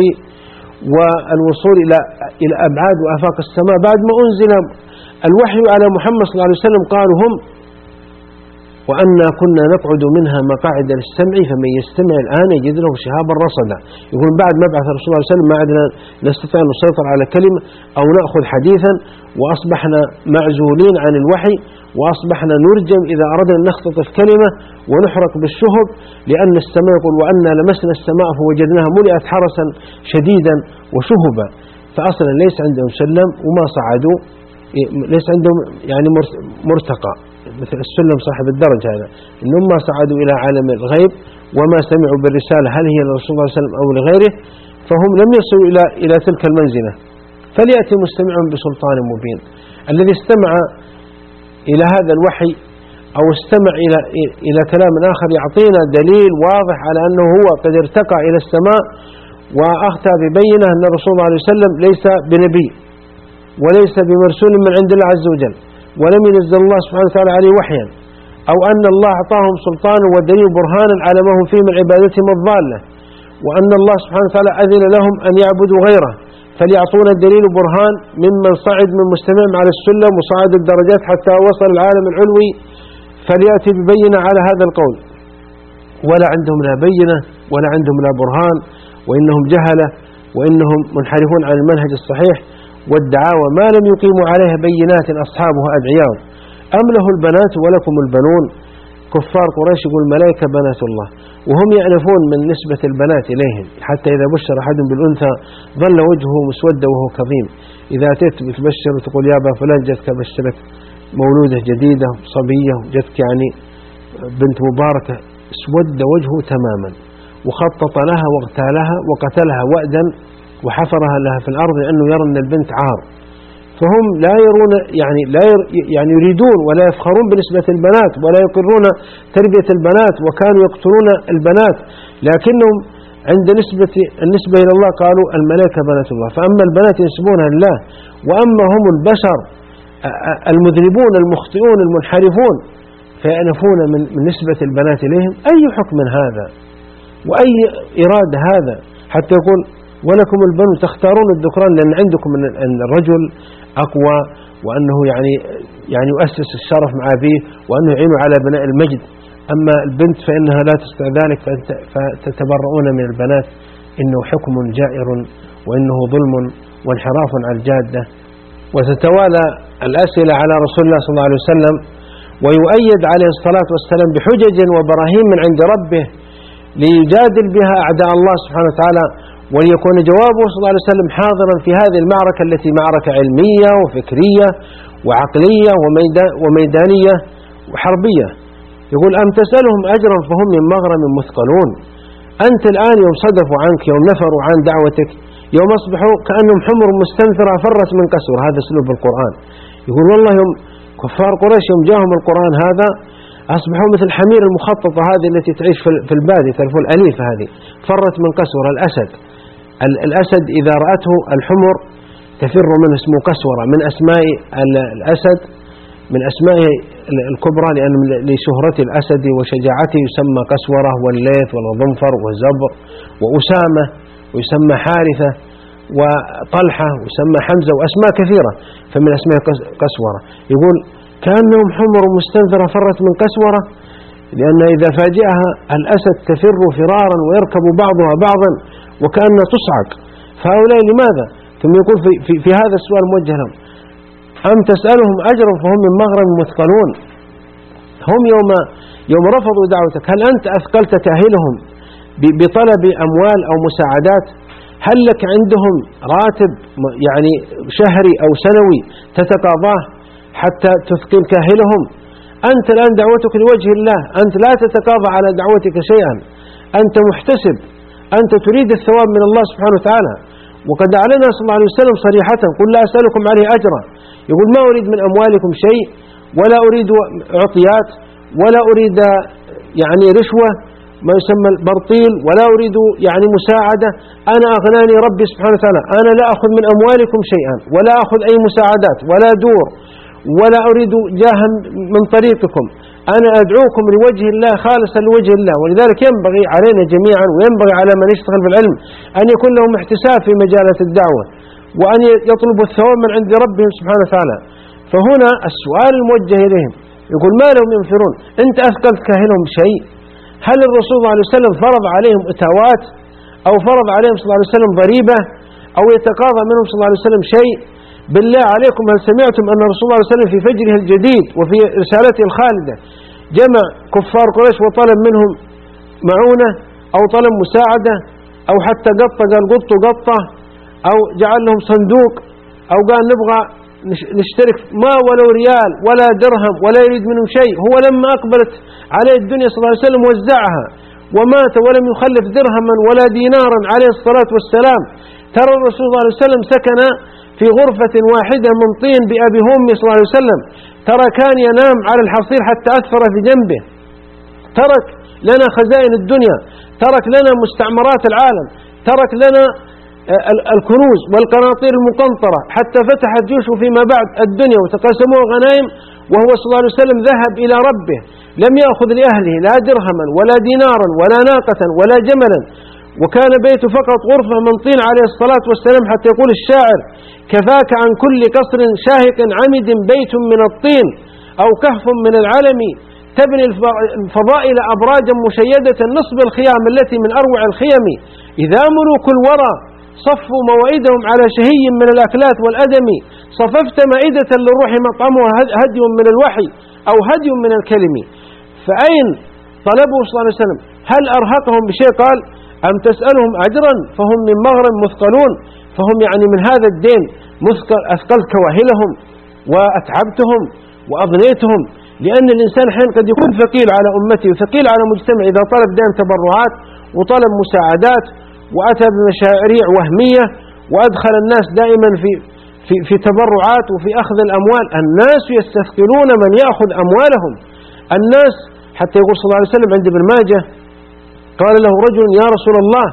والوصول إلى إلى أبعاد وآفاق السماء. بعد ما أنزل الوحي على محمد صلى الله عليه وسلم قالوا هم وأنا كنا نقعد منها مقاعد للسمع فمن يستمع الآن يجد له شهابا رصدا. يقول بعد مبعث الرسول صلى الله عليه وسلم ما عدنا نستطيع أن نسيطر على كلمة أو نأخذ حديثا وأصبحنا معزولين عن الوحي وأصبحنا نرجم إذا أردنا أن نختطف كلمة ونحرق بالشهب لأن السماء يقول وأنا لمسنا السماء فوجدناها ملئت حرسا شديدا وشهبا. فأصلا ليس عندهم سلم وما صعدوا ليس عندهم يعني مرتقى. مثل السلم صاحب الدرج هذا إنهم ما صعدوا إلى عالم الغيب وما سمعوا بالرسالة هل هي لرسول الله صلى الله عليه وسلم أو لغيره فهم لم يصلوا إلى إلى تلك المنزلة. فليأتي مستمع بسلطان مبين. الذي استمع إلى هذا الوحي أو استمع إلى إلى كلام آخر يعطينا دليل واضح على أنه هو قد ارتقى إلى السماء وأختى ببينة أن الرسول صلى الله عليه وسلم ليس بنبي وليس بمرسول من عند الله عز وجل. ولم ينزل الله سبحانه وتعالى عليه وحيا. أو أن الله أعطاهم سلطانا ودليل برهانا على ما هم فيه من عبادتهم الضالة. وأن الله سبحانه وتعالى أذن لهم أن يعبدوا غيره. فليعطونا الدليل برهان ممن صعد من مستمع على السلم وصعد الدرجات حتى وصل العالم العلوي. فليأتي ببينة على هذا القول. ولا عندهم لا بينة ولا عندهم لا برهان. وإنهم جهلة وإنهم منحرفون عن المنهج الصحيح. والدعاوى ما لم يقيموا عليها بينات أصحابها أدعياء. أم له البنات ولكم البنون؟ كفار قريش يقول الملائكة بنات الله. وهم يعرفون من نسبة البنات إليهم. حتى إذا بشر أحد بالأنثى ظل وجهه مسودا وهو كظيم. إذا أتيت بتبشر وتقول يا أبا فلان جتك أبشرك مولودة جديدة صبية جتك يعني بنت مباركة اسود وجهه تماما. وخطط لها واغتالها وقتلها وأدا وحفرها لها في الأرض لأنه يرى أن البنت عار. فهم لا يرون يعني لا ير يعني يريدون ولا يفخرون بنسبة البنات ولا يقرون تربية البنات وكانوا يقتلون البنات لكنهم عند نسبة النسبة إلى الله قالوا الملائكة بنات الله. فأما البنات ينسبونها لله وأما هم البشر المذنبون المخطئون المنحرفون فيأنفون من نسبة البنات إليهم. أي حكم هذا؟ وأي إرادة هذا؟ حتى يقول ولكم البنون تختارون الذكران لأن عندكم أن الرجل أقوى وأنه يعني يعني يؤسس الشرف مع أبيه وأنه يعين على بناء المجد. أما البنت فإنها لا تستطيع ذلك فتتبرؤون من البنات. إنه حكم جائر وإنه ظلم وانحراف عن الجادة. وتتوالى الأسئلة على رسول الله صلى الله عليه وسلم. ويؤيد عليه الصلاة والسلام بحجج وبراهين من عند ربه ليجادل بها أعداء الله سبحانه وتعالى. وليكون جوابه صلى الله عليه وسلم حاضرا في هذه المعركة التي معركة علمية وفكرية وعقلية وميدانية وحربية. يقول أم تسألهم أجرا فهم من مغرم مثقلون؟ أنت الآن يوم صدفوا عنك يوم نفروا عن دعوتك يوم أصبحوا كأنهم حمر مستنثرة فرت من قسور. هذا أسلوب القرآن. يقول والله يوم كفار قريش يوم جاءهم القرآن هذا أصبحوا مثل حمير المخططة هذه التي تعيش في البادية الأليفة هذه فرت من قسور الأسد. الأسد إذا رأته الحمر تفر منه اسمه قسورة من أسماء الأسد من أسماء الكبرى لأن لشهرة الأسد وشجاعته يسمى قسورة والليث والغضنفر والزبر وأسامة ويسمى حارثة وطلحة ويسمى حمزة وأسماء كثيرة فمن أسماء قسورة. يقول كأنهم حمر مستنثرة فرت من قسورة لأن إذا فاجئها الأسد تفر فرارا ويركب بعضها بعضا وكأنها تصعق. فهؤلاء لماذا؟ ثم يقول في, في, في هذا السؤال موجه لهم. أم تسألهم أجرا فهم من مغرم مثقلون؟ هم يوم يوم رفضوا دعوتك. هل أنت أثقلت كاهلهم بطلب أموال أو مساعدات؟ هل لك عندهم راتب يعني شهري أو سنوي تتقاضاه حتى تثقل كاهلهم أنت الآن دعوتك لوجه الله. أنت لا تتقاضى على دعوتك شيئا. أنت محتسب. أنت تريد الثواب من الله سبحانه وتعالى. وقد أعلنها صلى الله عليه وسلم صريحة قل لا أسألكم عليه أجرا. يقول ما أريد من أموالكم شيء ولا أريد عطيات ولا أريد يعني رشوة ما يسمى البرطيل ولا أريد يعني مساعدة. أنا أغناني ربي سبحانه وتعالى. أنا لا أخذ من أموالكم شيئا ولا أخذ أي مساعدات ولا دور ولا أريد جاها من طريقكم. أنا أدعوكم لوجه الله خالصا لوجه الله. ولذلك ينبغي علينا جميعا وينبغي على من يشتغل في العلم أن يكون لهم احتساب في مجالات الدعوة وأن يطلبوا الثواب من عند ربهم سبحانه وتعالى. فهنا السؤال الموجه إليهم يقول ما لهم ينفرون؟ أنت أثقلت كاهلهم شيء هل الرسول صلى الله عليه وسلم فرض عليهم أتاوات؟ أو فرض عليهم صلى الله عليه وسلم ضريبة؟ أو يتقاضى منهم صلى الله عليه وسلم شيء؟ بالله عليكم هل سمعتم أن رسول الله صلى الله عليه وسلم في فجره الجديد وفي رسالته الخالدة جمع كفار قريش وطلب منهم معونة أو طلب مساعدة أو حتى قطة قال قطوا قطة أو جعل لهم صندوق أو قال نبغى نشترك ما ولو ريال ولا درهم ولا يريد منهم شيء. هو لما أقبلت عليه الدنيا صلى الله عليه وسلم وزعها ومات ولم يخلف درهما ولا دينارا عليه الصلاة والسلام ترى الرسول صلى الله عليه وسلم سكن في غرفة واحدة من طين بأبي هم صلى الله عليه وسلم. ترى كان ينام على الحصير حتى أثر في جنبه. ترك لنا خزائن الدنيا. ترك لنا مستعمرات العالم. ترك لنا آه، الكنوز والقناطير المقنطرة. حتى فتحت جيوشه فيما بعد الدنيا وتقاسموه غنائم. وهو صلى الله عليه وسلم ذهب إلى ربه. لم يأخذ لأهله لا درهما ولا دينارا ولا ناقة ولا جملا. وكان بيته فقط غرفة من طين عليه الصلاة والسلام حتى يقول الشاعر كفاك عن كل قصر شاهق عمد بيت من الطين أو كهف من العلم تبني الفضائل أبراجا مشيدة نصب الخيام التي من أروع الخيم. إذا ملوك الورى صفوا موائدهم على شهي من الأكلات والأدم صففت مائدة للروح مطعمها هدي من الوحي أو هدي من الكلم. فأين طلبه صلى الله عليه وسلم؟ هل أرهقهم بشيء؟ قال أم تسألهم أجرا فهم من مغرم مثقلون؟ فهم يعني من هذا الدين أثقلت كواهلهم وأتعبتهم وأضنيتهم لأن الإنسان حين قد يكون ثقيل على أمته وثقيل على مجتمع إذا طلب دائما تبرعات وطلب مساعدات وأتى بمشاريع وهمية وأدخل الناس دائما في في, في تبرعات وفي أخذ الأموال الناس يستثقلون من يأخذ أموالهم. الناس حتى يقول صلى الله عليه وسلم عند ابن ماجه قال له رجل يا رسول الله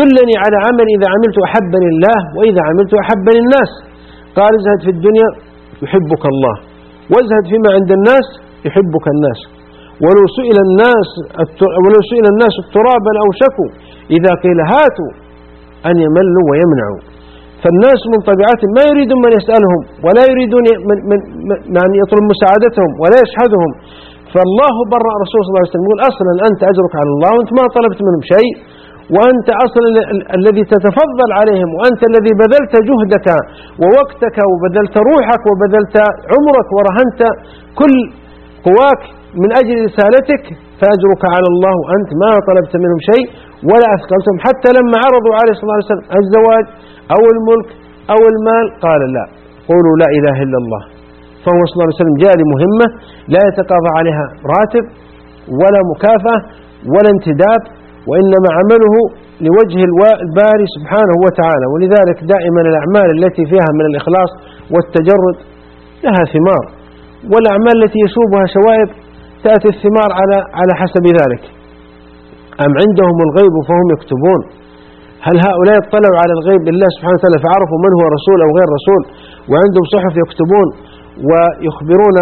دلني على عمل إذا عملت أحبني الله وإذا عملت أحبني الناس. قال ازهد في الدنيا يحبك الله وازهد فيما عند الناس يحبك الناس. ولو سئل الناس ولو سئل الناس التراب أو شكوا إذا قيل هاتوا أن يملوا ويمنعوا. فالناس من طبيعتهم ما يريدون من يسألهم ولا يريدون من, من, من يطلب مساعدتهم ولا يشهدهم. فالله برأ رسول صلى الله عليه وسلم يقول أصلا أنت أجرك على الله وأنت ما طلبت منهم شيء. وأنت أصلا الذي تتفضل عليهم وأنت الذي بذلت جهدك ووقتك وبذلت روحك وبذلت عمرك ورهنت كل قواك من أجل رسالتك فأجرك على الله. وأنت ما طلبت منهم شيء ولا أثقلتهم. حتى لما عرضوا عليه صلى الله عليه وسلم الزواج أو الملك أو المال قال لا. قولوا لا إله إلا الله. فهو صلى الله عليه وسلم جاء لمهمة لا يتقاضى عليها راتب ولا مكافأة ولا انتداب. وإنما عمله لوجه الباري سبحانه وتعالى. ولذلك دائما الأعمال التي فيها من الإخلاص والتجرد لها ثمار. والأعمال التي يشوبها شوائب تأتي الثمار على على حسب ذلك. أم عندهم الغيب فهم يكتبون؟ هل هؤلاء اطلعوا على الغيب لله سبحانه وتعالى فعرفوا من هو رسول أو غير رسول؟ وعندهم صحف يكتبون ويخبرون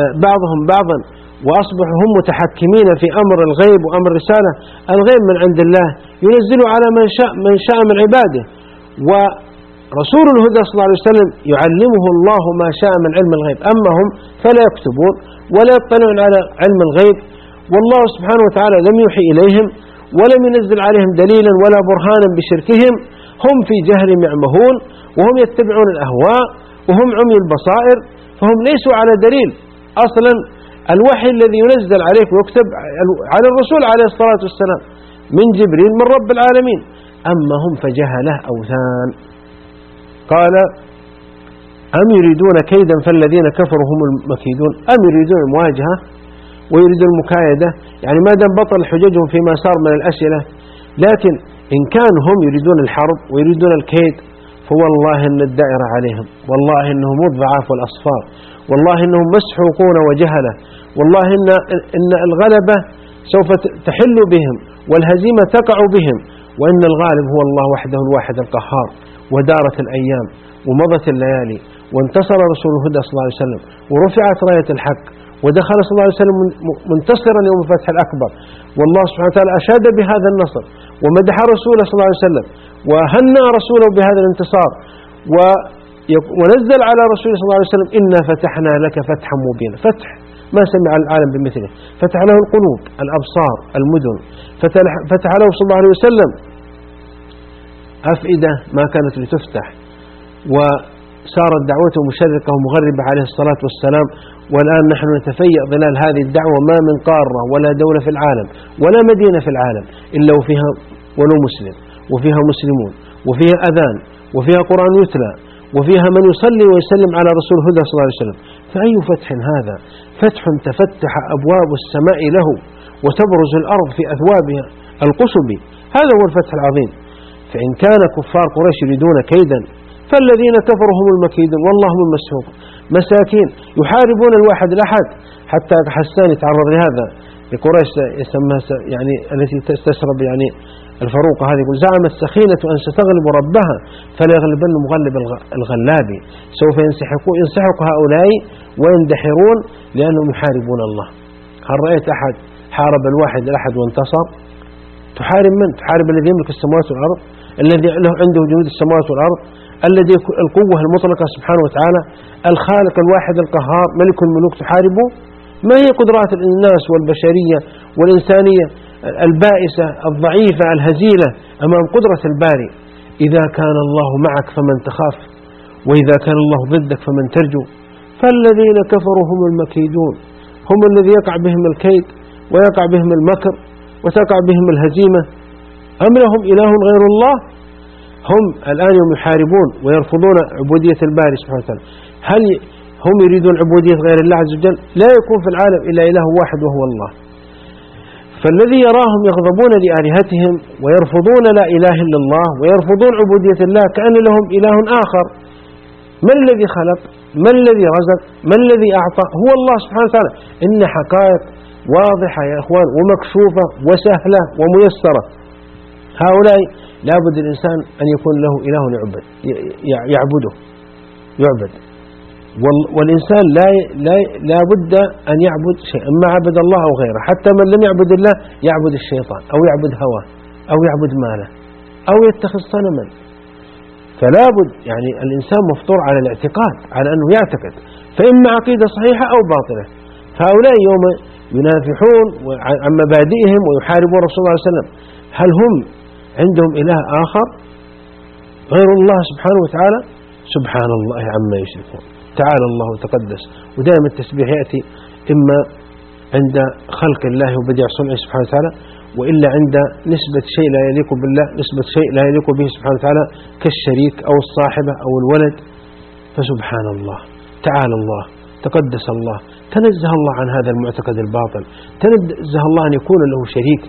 آه، بعضهم بعضا. وأصبحوا هم متحكمين في أمر الغيب وأمر الرسالة. الغيب من عند الله ينزل على من شاء, من شاء من عباده. ورسول الهدى صلى الله عليه وسلم يعلمه الله ما شاء من علم الغيب. أما هم فلا يكتبون ولا يطلعون على علم الغيب. والله سبحانه وتعالى لم يوحي إليهم ولم ينزل عليهم دليلا ولا برهانا بشركهم. هم في جهل يعمهون وهم يتبعون الأهواء وهم عمي البصائر فهم ليسوا على دليل أصلا الوحي الذي ينزل عليك ويكتب على الرسول عليه الصلاة والسلام من جبريل من رب العالمين. أما هم فجهله أوثان. قال أم يريدون كيدا فالذين كفروا هم المكيدون؟ أم يريدون المواجهة ويريدون المكايدة؟ يعني ما دام بطل حججهم فيما صار من الأسئلة لكن إن كانوا هم يريدون الحرب ويريدون الكيد فوالله أن الدائرة عليهم. والله أنهم الضعاف والأصفار. والله أنهم مسحوقون وجهلة. والله إن, إن الغلبة سوف تحل بهم والهزيمة تقع بهم وإن الغالب هو الله وحده الواحد القهار ودارت الأيام ومضت الليالي وانتصر رسول الهدى صلى الله عليه وسلم ورفعت راية الحق ودخل صلى الله عليه وسلم منتصرا يوم الفتح الأكبر. والله سبحانه وتعالى أشاد بهذا النصر ومدح رسوله صلى الله عليه وسلم وهنى رسوله بهذا الانتصار ونزل على رسوله صلى الله عليه وسلم إنا فتحنا لك فتحا مبينا. فتح ما سمع العالم بمثله. فتح له القلوب الأبصار المدن. فتح له صلى الله عليه وسلم أفئدة ما كانت لتفتح. وصارت دعوته مشرقة ومغربة عليه الصلاة والسلام. والآن نحن نتفيأ ظلال هذه الدعوة ما من قارة ولا دولة في العالم ولا مدينة في العالم إلا وفيها ولو مسلم وفيها مسلمون وفيها أذان وفيها قرآن يتلى وفيها من يصلي ويسلم على رسول هدى صلى الله عليه وسلم. فأي فتح هذا؟ فتح تفتح أبواب السماء له وتبرز الأرض في أثوابها القصب. هذا هو الفتح العظيم. فإن كان كفار قريش يريدون كيدا فالذين كفروا هم المكيدون والله هم المسحوق مساكين يحاربون الواحد الأحد حتى حسان يتعرض لهذا. لقريش يسمى يعني التي تستشرب يعني الفروقة هذه يقول زعمت سخينة أن ستغلب ربها فليغلبن مغلب الغلاب. سوف ينسحق هؤلاء ويندحرون لأنهم يحاربون الله. هل رأيت أحد حارب الواحد الأحد وانتصر؟ تحارب من؟ تحارب الذي يملك السماوات والأرض الذي له عنده جنود السماوات والأرض الذي القوة المطلقة سبحانه وتعالى الخالق الواحد القهار ملك الملوك تحاربه؟ ما هي قدرات الناس والبشرية والإنسانية البائسة الضعيفة الهزيلة أمام قدرة الباري. إذا كان الله معك فمن تخاف وإذا كان الله ضدك فمن ترجو. فالذين كفروا هم المكيدون هم الذي يقع بهم الكيد ويقع بهم المكر وتقع بهم الهزيمة. أم لهم إله غير الله؟ هم الآن يوم يحاربون ويرفضون عبودية الباري سبحانه وتعالى. هل هم يريدون عبودية غير الله عز وجل؟ لا يكون في العالم إلا إله واحد وهو الله. فالذي يراهم يغضبون لآلهتهم ويرفضون لا إله إلا الله ويرفضون عبودية الله كأن لهم إله آخر. من الذي خلق؟ من الذي رزق؟ من الذي أعطى؟ هو الله سبحانه وتعالى. إن حقائق واضحة يا إخوان ومكشوفة وسهلة وميسرة. هؤلاء لابد الإنسان أن يكون له إله يعبد يعبده. يعبد. والإنسان لا لا لا بد أن يعبد شيء إما عبد الله أو غيره. حتى من لم يعبد الله يعبد الشيطان أو يعبد هواه أو يعبد ماله أو يتخذ صنما. فلا بد يعني الإنسان مفطور على الاعتقاد على أنه يعتقد. فإما عقيدة صحيحة أو باطلة. فهؤلاء يوم ينافحون عن مبادئهم ويحاربون رسول الله صلى الله عليه وسلم. هل هم عندهم إله آخر غير الله سبحانه وتعالى؟ سبحان الله عما يشركون. تعالى الله وتقدس ودائما التسبيح يأتي إما عند خلق الله وبديع صنعه سبحانه وتعالى وإلا عند نسبة شيء لا يليق بالله نسبة شيء لا يليق به سبحانه وتعالى كالشريك أو الصاحبة أو الولد. فسبحان الله. تعالى الله. تقدس الله. تنزه الله عن هذا المعتقد الباطل. تنزه الله أن يكون له شريك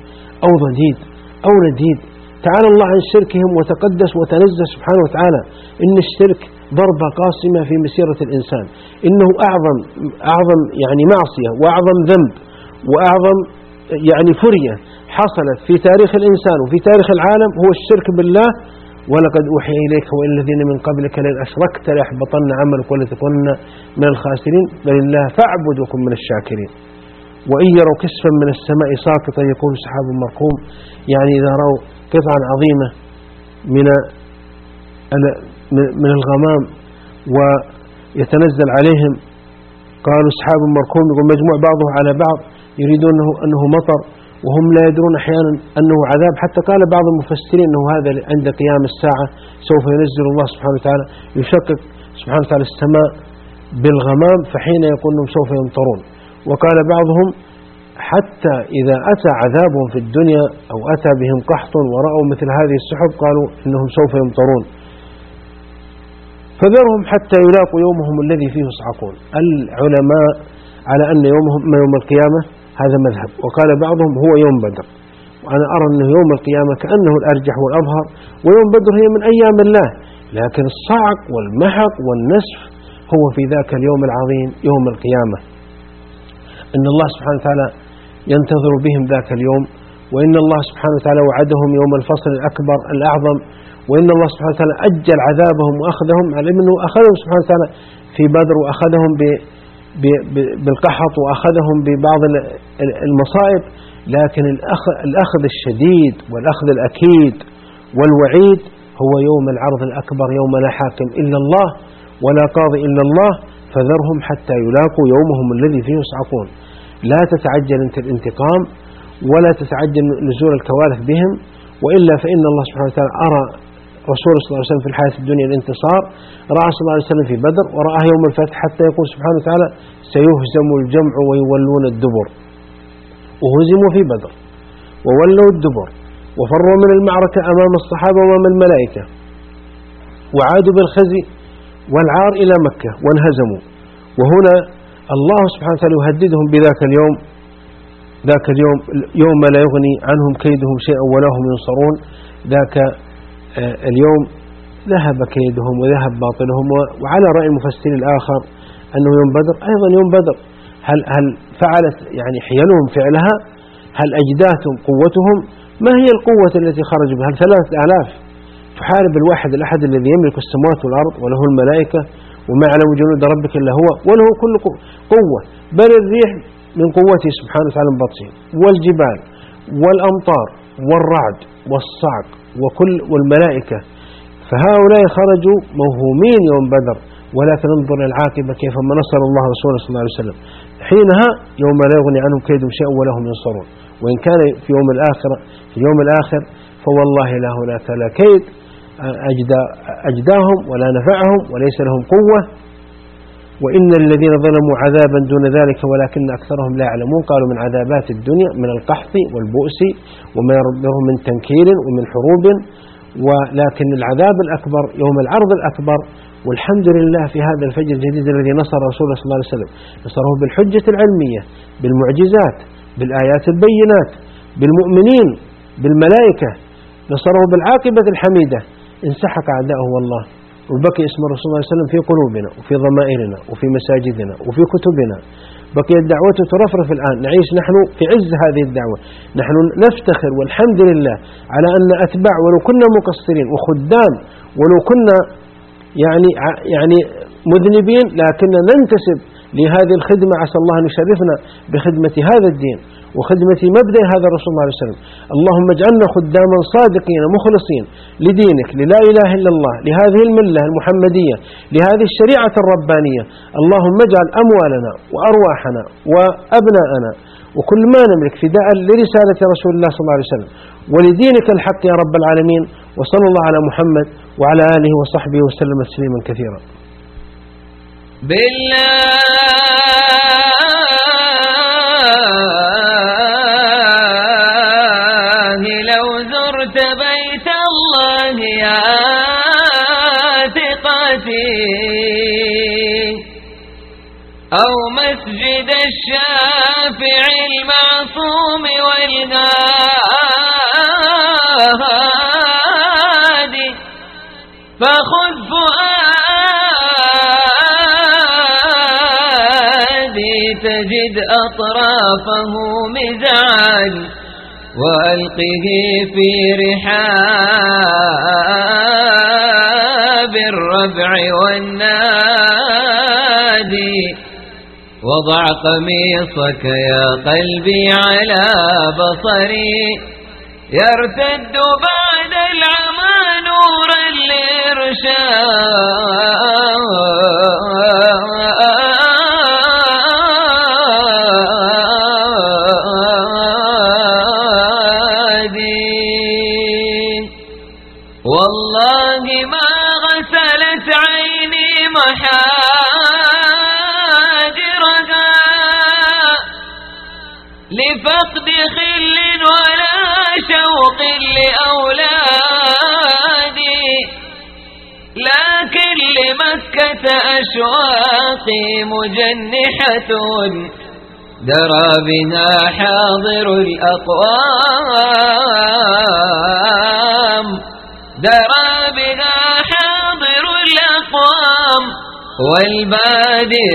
أو ضديد أو نديد. تعالى الله عن شركهم وتقدس وتنزه سبحانه وتعالى. إن الشرك ضربة قاسمة في مسيرة الإنسان. إنه أعظم أعظم يعني معصية وأعظم ذنب وأعظم يعني فرية حصلت في تاريخ الإنسان وفي تاريخ العالم هو الشرك بالله. ولقد أوحي إليك وإلى الذين من قبلك لئن أشركت ليحبطن عملك ولتكن من الخاسرين. بل الله فاعبدكم من الشاكرين. وإن يروا كسفا من السماء ساقطا يكون سحاب مركوم يعني إذا رأوا قطعا عظيمة من من الغمام ويتنزل عليهم. قالوا سحاب مركوم يقول مجموع بعضه على بعض يريدون أنه, أنه مطر وهم لا يدرون أحيانا أنه عذاب. حتى قال بعض المفسرين أنه هذا عند قيام الساعة سوف ينزل الله سبحانه وتعالى يشقق سبحانه وتعالى السماء بالغمام فحين يقول أنهم سوف يمطرون. وقال بعضهم حتى إذا أتى عذابهم في الدنيا أو أتى بهم قحط ورأوا مثل هذه السحب قالوا إنهم سوف يمطرون. فذرهم حتى يلاقوا يومهم الذي فيه يصعقون. العلماء على أن يومهم يوم القيامة هذا مذهب. وقال بعضهم هو يوم بدر. وأنا أرى أنه يوم القيامة كأنه الأرجح والأظهر. ويوم بدر هي من أيام الله. لكن الصعق والمحق والنسف هو في ذاك اليوم العظيم يوم القيامة. إن الله سبحانه وتعالى ينتظر بهم ذاك اليوم. وإن الله سبحانه وتعالى وعدهم يوم الفصل الأكبر الأعظم. وإن الله سبحانه وتعالى أجل عذابهم وأخذهم على أنه أخذهم سبحانه وتعالى في بدر وأخذهم بالقحط وأخذهم ببعض المصائب لكن الأخذ الشديد والأخذ الأكيد والوعيد هو يوم العرض الأكبر يوم لا حاكم إلا الله ولا قاضي إلا الله فذرهم حتى يلاقوا يومهم الذي فيه يصعقون. لا تتعجل أنت الانتقام ولا تتعجل نزول الكوارث بهم وإلا فإن الله سبحانه وتعالى أرى رسول صلى الله عليه وسلم في الحياة الدنيا الانتصار رأى صلى الله عليه وسلم في بدر ورآه يوم الفتح حتى يقول سبحانه وتعالى سيهزم الجمع ويولون الدبر. وهزموا في بدر وولوا الدبر وفروا من المعركة أمام الصحابة وأمام الملائكة. وعادوا بالخزي والعار إلى مكة وانهزموا. وهنا الله سبحانه وتعالى يهددهم بذاك اليوم ذاك اليوم يوم لا يغني عنهم كيدهم شيئا ولا هم ينصرون. ذاك اليوم ذهب كيدهم وذهب باطلهم وعلى رأي المفسر الآخر أنه يوم بدر أيضا يوم بدر. هل, هل فعلت يعني حيلهم فعلها؟ هل أجداتهم قوتهم؟ ما هي القوة التي خرج بها؟ ثلاثة آلاف تحارب الواحد الأحد الذي يملك السماوات والأرض وله الملائكة وما يعلم جنود ربك إلا هو وله كل قوة؟ بل الريح من قوته سبحانه وتعالى من والجبال والأمطار والرعد والصعق وكل والملائكة. فهؤلاء خرجوا موهومين يوم بدر ولكن انظر العاقبة كيف نصر الله رسوله صلى الله عليه وسلم. حينها يوم لا يغني عنهم كيدهم شيئا ولا هم ينصرون. وإن كان في يوم الآخر في اليوم الآخر فوالله لا هناك لا كيد أجداهم ولا نفعهم وليس لهم قوة. وإن الذين ظلموا عذابا دون ذلك ولكن أكثرهم لا يعلمون قالوا من عذابات الدنيا من القحط والبؤس وما يربهم من تنكير ومن حروب. ولكن العذاب الأكبر يوم العرض الأكبر والحمد لله في هذا الفجر الجديد الذي نصر رسوله صلى الله عليه وسلم نصره بالحجة العلمية بالمعجزات بالآيات البينات بالمؤمنين بالملائكة نصره بالعاقبة الحميدة. انسحق أعداءه والله. وبقي اسم الرسول صلى الله عليه وسلم في قلوبنا وفي ضمائرنا وفي مساجدنا وفي كتبنا. بقي الدعوة ترفرف الآن. نعيش نحن في عز هذه الدعوة. نحن نفتخر والحمد لله على أن أتباع ولو كنا مقصرين وخدام ولو كنا يعني يعني مذنبين لكن ننتسب لهذه الخدمة. عسى الله أن يشرفنا بخدمة هذا الدين. وخدمة مبدأ هذا الرسول صلى الله عليه وسلم. اللهم اجعلنا خداما صادقين مخلصين لدينك للا إله إلا الله لهذه الملة المحمدية لهذه الشريعة الربانية. اللهم اجعل أموالنا وأرواحنا وأبناءنا وكل ما نملك فداء لرسالة رسول الله صلى الله عليه وسلم. ولدينك الحق يا رب العالمين. وصلى الله على محمد وعلى آله وصحبه وسلم تسليما كثيرا. بالله الشافع المعصوم والهادي فخذ فؤادي تجد أطرافه مزعاج وألقه في رحاب الربع والنادي وضع قميصك يا قلبي على بصري. يرتد بعد العمى نورا للإرشاد لمكة أشواقي مجنحة درى بنا حاضر الأقوام. درى بنا حاضر الأقوام. والبادي